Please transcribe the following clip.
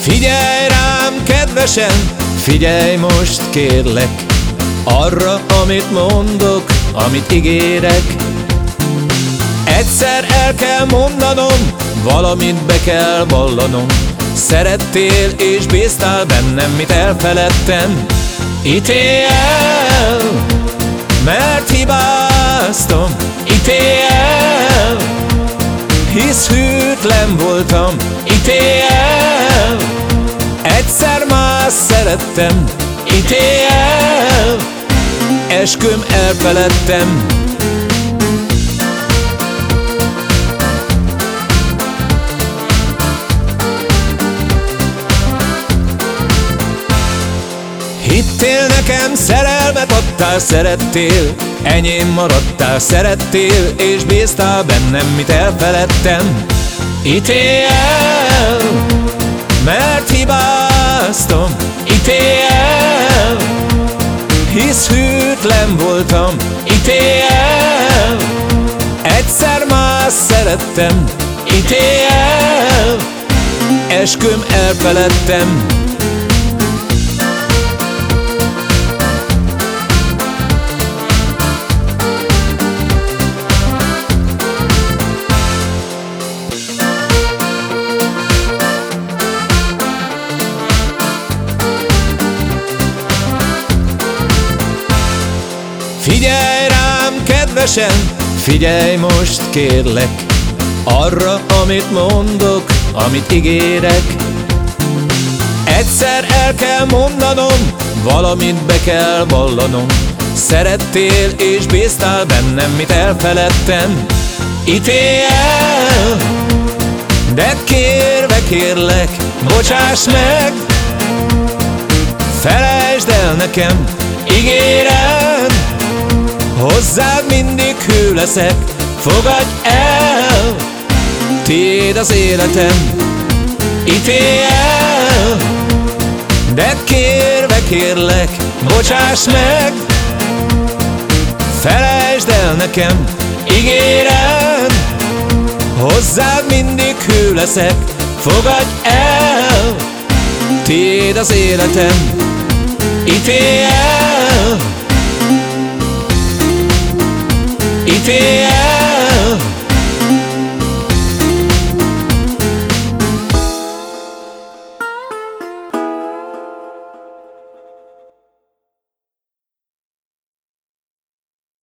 Figyelj rám, kedvesen, figyelj most kérlek Arra, amit mondok, amit ígérek. Egyszer el kell mondanom, valamit be kell vallanom Szerettél és bíztál bennem, mit elfeledtem. Ítélj mert hibáztam. Ítélj hisz hűtlen voltam. Ítélj egyszer más szerettem. Ítélj el, esküm elfeledtem adtál, szerettél Enyém maradtál, szerettél És bíztál bennem, mit elfeledtem. Ítélj el, mert hibáztam Ítélj el, hisz hűtlen voltam Ítélj el, egyszer más szerettem Ítélj el, esküm elfeledtem Figyelj rám, kedvesen, figyelj most kérlek Arra, amit mondok, amit ígérek. Egyszer el kell mondanom, valamit be kell vallanom. Szerettél és bíztál bennem, mit elfeledtem. Ítélj el, de kérve kérlek, bocsáss meg. Felejtsd el nekem, ígérem leszek, fogadj el Tiéd az életem, ítélj el. De kérve kérlek, bocsáss meg Felejtsd el nekem, ígérem Hozzád mindig hű leszek, fogadj el Tiéd az életem, ítélj el